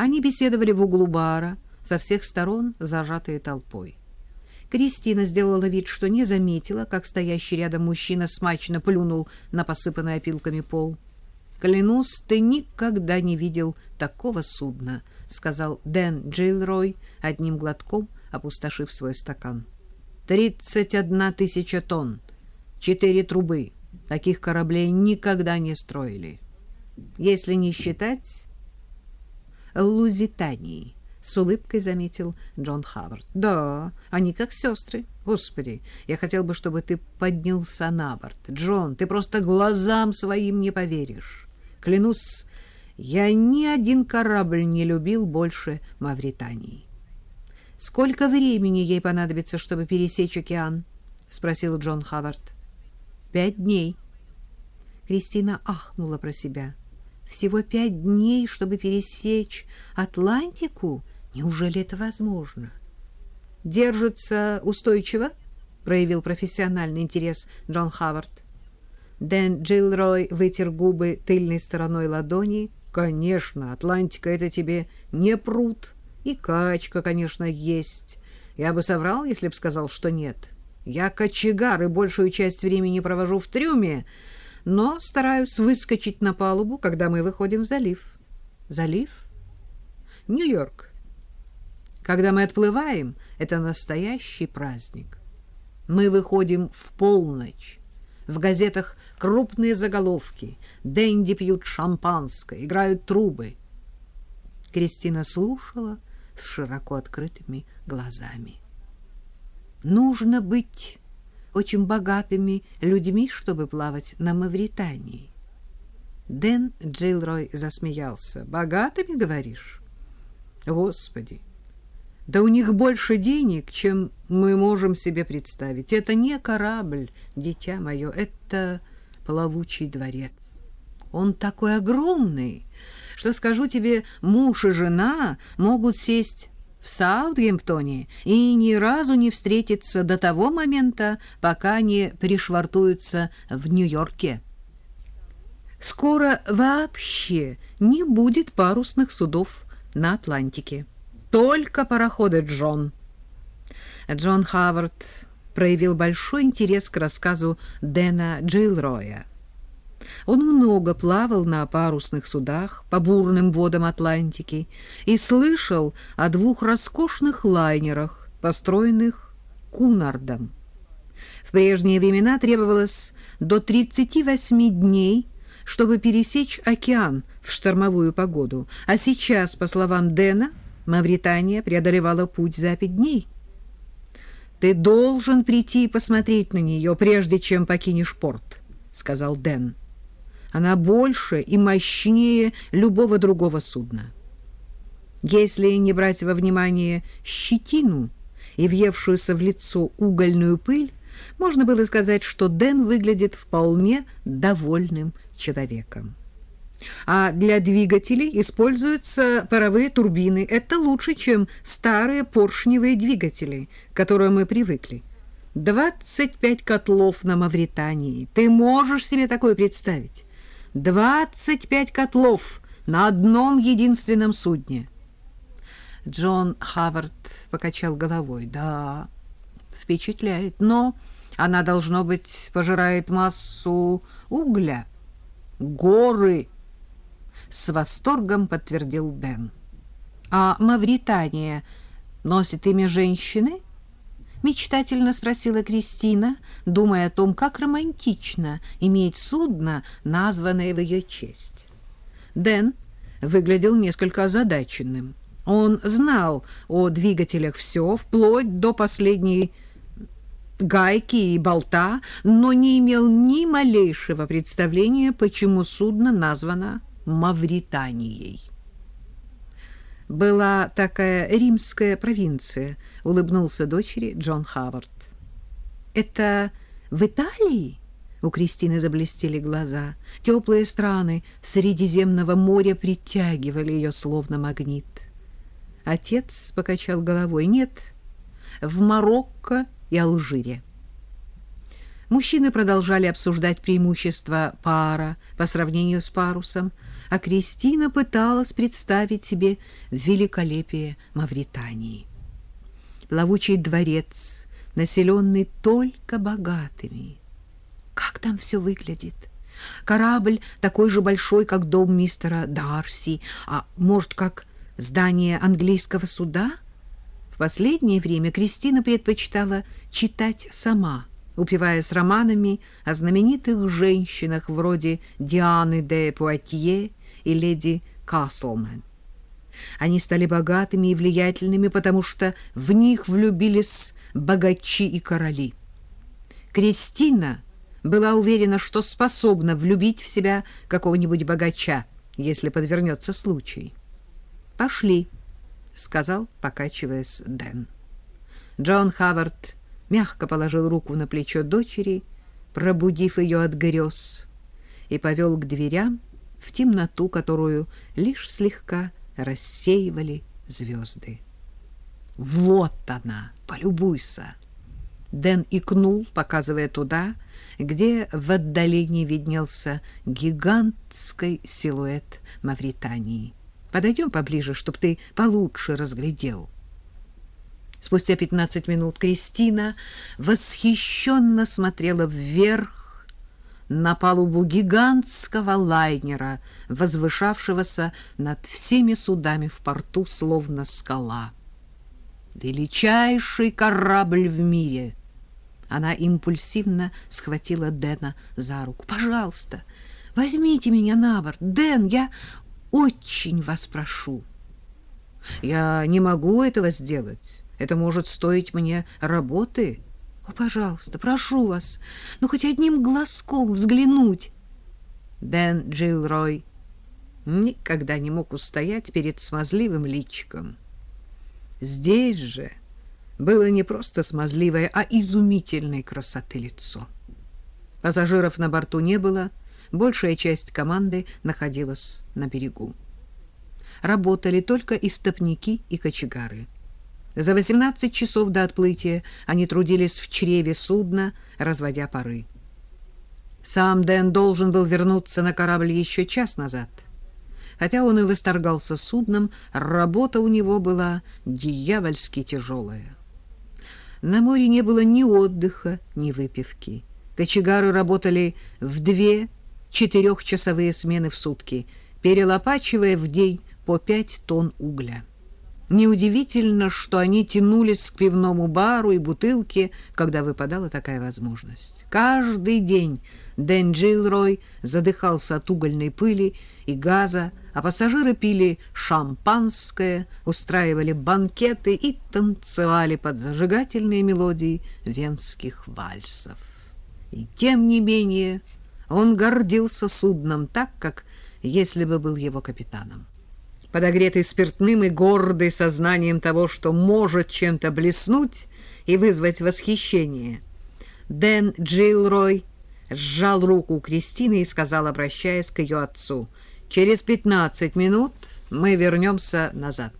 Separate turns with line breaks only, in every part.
Они беседовали в углу бара, со всех сторон зажатые толпой. Кристина сделала вид, что не заметила, как стоящий рядом мужчина смачно плюнул на посыпанный опилками пол. «Клянусь, ты никогда не видел такого судна», — сказал Дэн Джилрой, одним глотком опустошив свой стакан. «Тридцать одна тысяча тонн, четыре трубы. Таких кораблей никогда не строили. Если не считать Лузитании». — с улыбкой заметил Джон Хавард. — Да, они как сестры. Господи, я хотел бы, чтобы ты поднялся на борт. Джон, ты просто глазам своим не поверишь. Клянусь, я ни один корабль не любил больше Мавритании. — Сколько времени ей понадобится, чтобы пересечь океан? — спросил Джон Хавард. — Пять дней. Кристина ахнула про себя. — Всего пять дней, чтобы пересечь Атлантику? Неужели это возможно? — Держится устойчиво? — проявил профессиональный интерес Джон Хавард. Дэн Джилрой вытер губы тыльной стороной ладони. «Конечно, Атлантика — это тебе не пруд. И качка, конечно, есть. Я бы соврал, если б сказал, что нет. Я кочегар и большую часть времени провожу в трюме, но стараюсь выскочить на палубу, когда мы выходим в залив». «Залив?» «Нью-Йорк. Когда мы отплываем, это настоящий праздник. Мы выходим в полночь». В газетах крупные заголовки. Дэнди пьют шампанское, играют трубы. Кристина слушала с широко открытыми глазами. Нужно быть очень богатыми людьми, чтобы плавать на Мавритании. Дэн Джилрой засмеялся. «Богатыми, говоришь? Господи, да у них больше денег, чем мы можем себе представить. Это не корабль, дитя мое, это плавучий дворец. Он такой огромный, что, скажу тебе, муж и жена могут сесть в Саутгемптоне и ни разу не встретиться до того момента, пока не пришвартуются в Нью-Йорке. Скоро вообще не будет парусных судов на Атлантике. Только пароходы, Джон. Джон Хавард проявил большой интерес к рассказу Дэна Джилроя. Он много плавал на парусных судах по бурным водам Атлантики и слышал о двух роскошных лайнерах, построенных Кунардом. В прежние времена требовалось до 38 дней, чтобы пересечь океан в штормовую погоду, а сейчас, по словам Дэна, Мавритания преодолевала путь за пять дней. «Ты должен прийти и посмотреть на нее, прежде чем покинешь порт», — сказал Дэн. «Она больше и мощнее любого другого судна. Если не брать во внимание щетину и въевшуюся в лицо угольную пыль, можно было сказать, что Дэн выглядит вполне довольным человеком. А для двигателей используются паровые турбины. Это лучше, чем старые поршневые двигатели, к которым мы привыкли. 25 котлов на Мавритании. Ты можешь себе такое представить? 25 котлов на одном единственном судне. Джон Хавард покачал головой. Да, впечатляет, но она, должно быть, пожирает массу угля. Горы с восторгом подтвердил Дэн. А Мавритания носит имя женщины? Мечтательно спросила Кристина, думая о том, как романтично иметь судно, названное в ее честь. Дэн выглядел несколько озадаченным. Он знал о двигателях все, вплоть до последней гайки и болта, но не имел ни малейшего представления, почему судно названо Мавританией. Была такая римская провинция, улыбнулся дочери Джон Хавард. Это в Италии? У Кристины заблестели глаза. Теплые страны Средиземного моря притягивали ее словно магнит. Отец покачал головой. Нет, в Марокко и Алжире. Мужчины продолжали обсуждать преимущества пара по сравнению с парусом, а Кристина пыталась представить себе великолепие Мавритании. Плавучий дворец, населенный только богатыми. Как там все выглядит? Корабль такой же большой, как дом мистера Дарси, а может, как здание английского суда? В последнее время Кристина предпочитала читать сама, упиваясь романами о знаменитых женщинах вроде Дианы де Пуатье и леди Каслман. Они стали богатыми и влиятельными, потому что в них влюбились богачи и короли. Кристина была уверена, что способна влюбить в себя какого-нибудь богача, если подвернется случай. «Пошли», — сказал, покачиваясь Дэн. Джон Хавард мягко положил руку на плечо дочери, пробудив ее от грез, и повел к дверям в темноту, которую лишь слегка рассеивали звезды. «Вот она! Полюбуйся!» Дэн икнул, показывая туда, где в отдалении виднелся гигантский силуэт Мавритании. «Подойдем поближе, чтобы ты получше разглядел». Спустя пятнадцать минут Кристина восхищенно смотрела вверх на палубу гигантского лайнера, возвышавшегося над всеми судами в порту, словно скала. Величайший корабль в мире — она импульсивно схватила Дэна за руку. «Пожалуйста, возьмите меня на борт. Дэн, я очень вас прошу». «Я не могу этого сделать. Это может стоить мне работы». «О, пожалуйста, прошу вас, ну хоть одним глазком взглянуть». Дэн Джилрой никогда не мог устоять перед смазливым личиком. Здесь же было не просто смазливое, а изумительной красоты лицо. Пассажиров на борту не было, большая часть команды находилась на берегу. Работали только истопники и кочегары. За 18 часов до отплытия они трудились в чреве судна, разводя пары. Сам Дэн должен был вернуться на корабль еще час назад. Хотя он и восторгался судном, работа у него была дьявольски тяжелая. На море не было ни отдыха, ни выпивки. Кочегары работали в две четырехчасовые смены в сутки, перелопачивая в день по пять тонн угля. Неудивительно, что они тянулись к пивному бару и бутылке, когда выпадала такая возможность. Каждый день Дэн Джилрой задыхался от угольной пыли и газа, а пассажиры пили шампанское, устраивали банкеты и танцевали под зажигательные мелодии венских вальсов. И тем не менее он гордился судном так, как если бы был его капитаном подогретый спиртным и гордый сознанием того, что может чем-то блеснуть и вызвать восхищение. Дэн Джилрой сжал руку Кристины и сказал, обращаясь к ее отцу, «Через пятнадцать минут мы вернемся назад».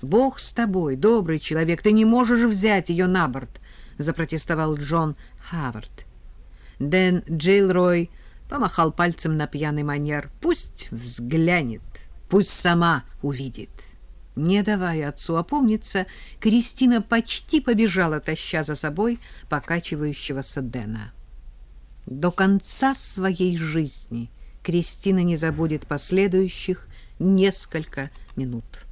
«Бог с тобой, добрый человек, ты не можешь взять ее на борт», — запротестовал Джон Хавард. Дэн Джилрой помахал пальцем на пьяный манер. «Пусть взглянет». Пусть сама увидит. Не давая отцу опомниться, Кристина почти побежала, таща за собой покачивающегося Дэна. До конца своей жизни Кристина не забудет последующих несколько минут.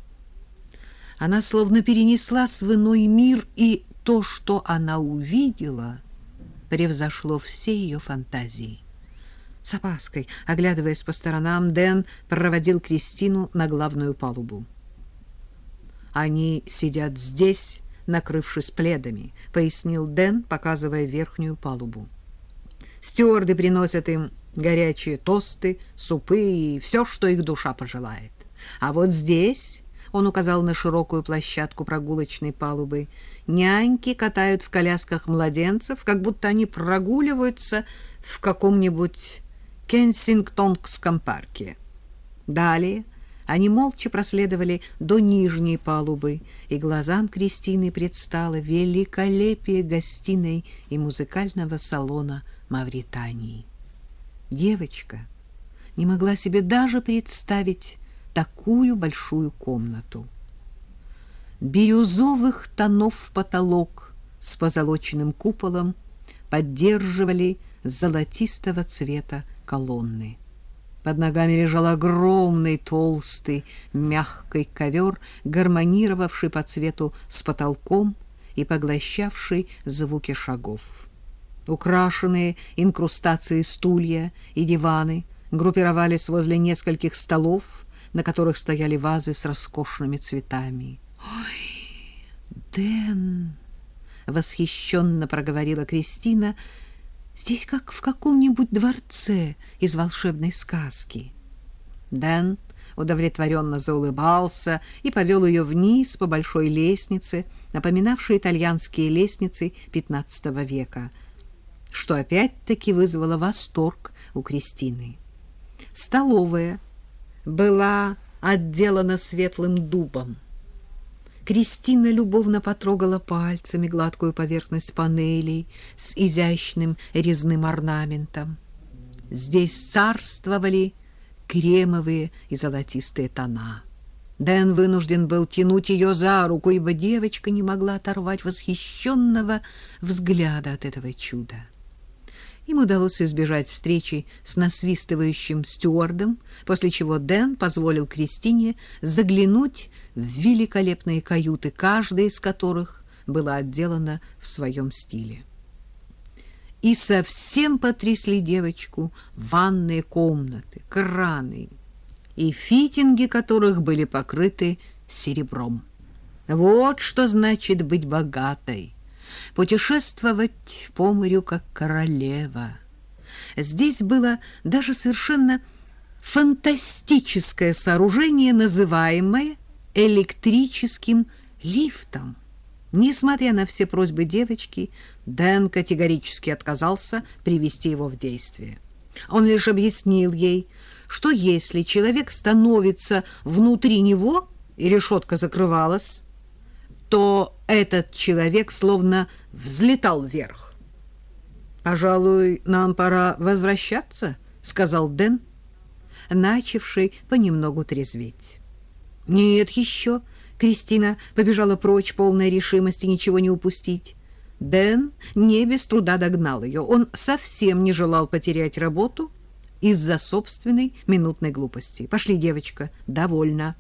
Она словно перенеслась в иной мир, и то, что она увидела, превзошло все ее фантазии. С опаской, оглядываясь по сторонам, Дэн проводил Кристину на главную палубу. «Они сидят здесь, накрывшись пледами», — пояснил Дэн, показывая верхнюю палубу. «Стюарды приносят им горячие тосты, супы и все, что их душа пожелает. А вот здесь...» — он указал на широкую площадку прогулочной палубы. «Няньки катают в колясках младенцев, как будто они прогуливаются в каком-нибудь Кенсингтонском парке. Далее Они молча проследовали до нижней палубы, и глазам Кристины предстало великолепие гостиной и музыкального салона Мавритании. Девочка не могла себе даже представить такую большую комнату. Бирюзовых тонов потолок с позолоченным куполом поддерживали золотистого цвета колонны. Под ногами лежал огромный, толстый, мягкий ковер, гармонировавший по цвету с потолком и поглощавший звуки шагов. Украшенные инкрустацией стулья и диваны группировались возле нескольких столов, на которых стояли вазы с роскошными цветами. «Ой, Дэн!» — восхищенно проговорила Кристина — Здесь как в каком-нибудь дворце из волшебной сказки. Дэн удовлетворенно заулыбался и повел ее вниз по большой лестнице, напоминавшей итальянские лестницы XV века, что опять-таки вызвало восторг у Кристины. Столовая была отделана светлым дубом. Кристина любовно потрогала пальцами гладкую поверхность панелей с изящным резным орнаментом. Здесь царствовали кремовые и золотистые тона. Дэн вынужден был тянуть ее за руку, ибо девочка не могла оторвать восхищенного взгляда от этого чуда. Им удалось избежать встречи с насвистывающим стюардом, после чего Дэн позволил Кристине заглянуть в великолепные каюты, каждая из которых была отделана в своем стиле. И совсем потрясли девочку ванные комнаты, краны и фитинги которых были покрыты серебром. Вот что значит быть богатой путешествовать по морю как королева. Здесь было даже совершенно фантастическое сооружение, называемое электрическим лифтом. Несмотря на все просьбы девочки, Дэн категорически отказался привести его в действие. Он лишь объяснил ей, что если человек становится внутри него, и решетка закрывалась, то этот человек словно взлетал вверх. «Пожалуй, нам пора возвращаться», — сказал Дэн, начавший понемногу трезветь. «Нет еще», — Кристина побежала прочь, полная решимости ничего не упустить. Дэн не без труда догнал ее. Он совсем не желал потерять работу из-за собственной минутной глупости. «Пошли, девочка, довольно».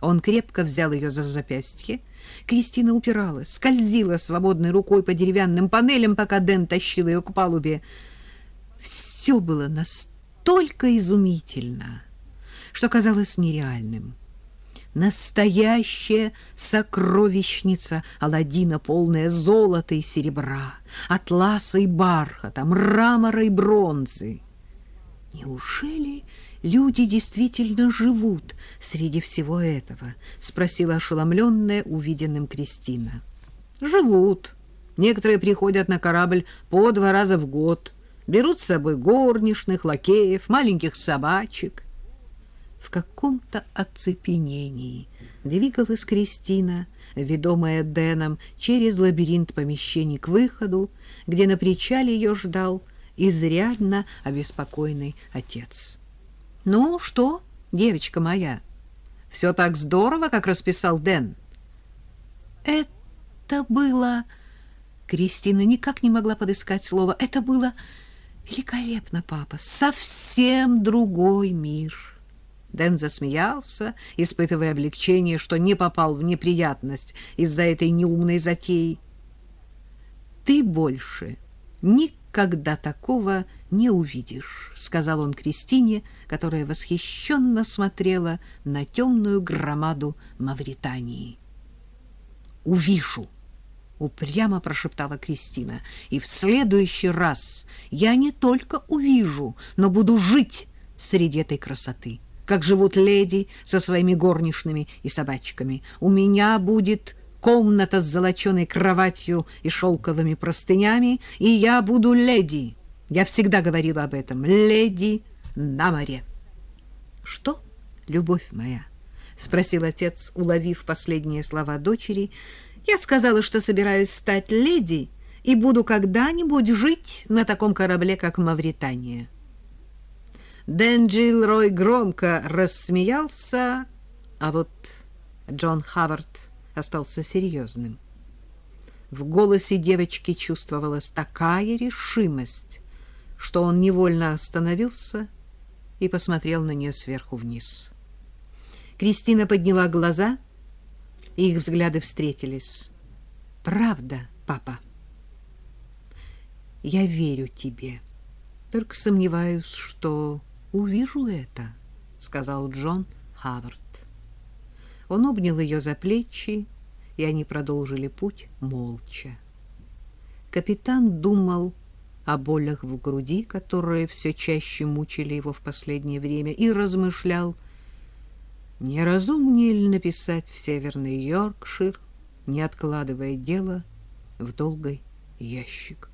Он крепко взял ее за запястье. Кристина упиралась, скользила свободной рукой по деревянным панелям, пока Дэн тащил ее к палубе. Все было настолько изумительно, что казалось нереальным. Настоящая сокровищница Аладдина, полная золота и серебра, атласа и бархата, мрамора и бронзы. Неужели люди действительно живут среди всего этого? — спросила ошеломленная увиденным Кристина. — Живут. Некоторые приходят на корабль по два раза в год, берут с собой горничных, лакеев, маленьких собачек. В каком-то оцепенении двигалась Кристина, ведомая Дэном через лабиринт помещений к выходу, где на причале ее ждал изрядно обеспокоенный отец. «Ну что, девочка моя, все так здорово, как расписал Дэн?» «Это было...» Кристина никак не могла подыскать слово. «Это было великолепно, папа, совсем другой мир». Дэн засмеялся, испытывая облегчение, что не попал в неприятность из-за этой неумной затеи. «Ты больше никогда когда такого не увидишь, — сказал он Кристине, которая восхищенно смотрела на темную громаду Мавритании. — Увижу! — упрямо прошептала Кристина. — И в следующий раз я не только увижу, но буду жить среди этой красоты, как живут леди со своими горничными и собачками. У меня будет комната с золоченой кроватью и шелковыми простынями, и я буду леди. Я всегда говорила об этом. Леди на море. Что? любовь моя? — спросил отец, уловив последние слова дочери. — Я сказала, что собираюсь стать леди и буду когда-нибудь жить на таком корабле, как Мавритания. Дэн Рой громко рассмеялся, а вот Джон Хавард остался серьезным. В голосе девочки чувствовалась такая решимость, что он невольно остановился и посмотрел на нее сверху вниз. Кристина подняла глаза, и их взгляды встретились. «Правда, папа?» «Я верю тебе, только сомневаюсь, что увижу это», — сказал Джон Хавард. Он обнял ее за плечи, и они продолжили путь молча. Капитан думал о болях в груди, которые все чаще мучили его в последнее время, и размышлял, не разумнее ли написать в Северный Йоркшир, не откладывая дело в долгий ящик.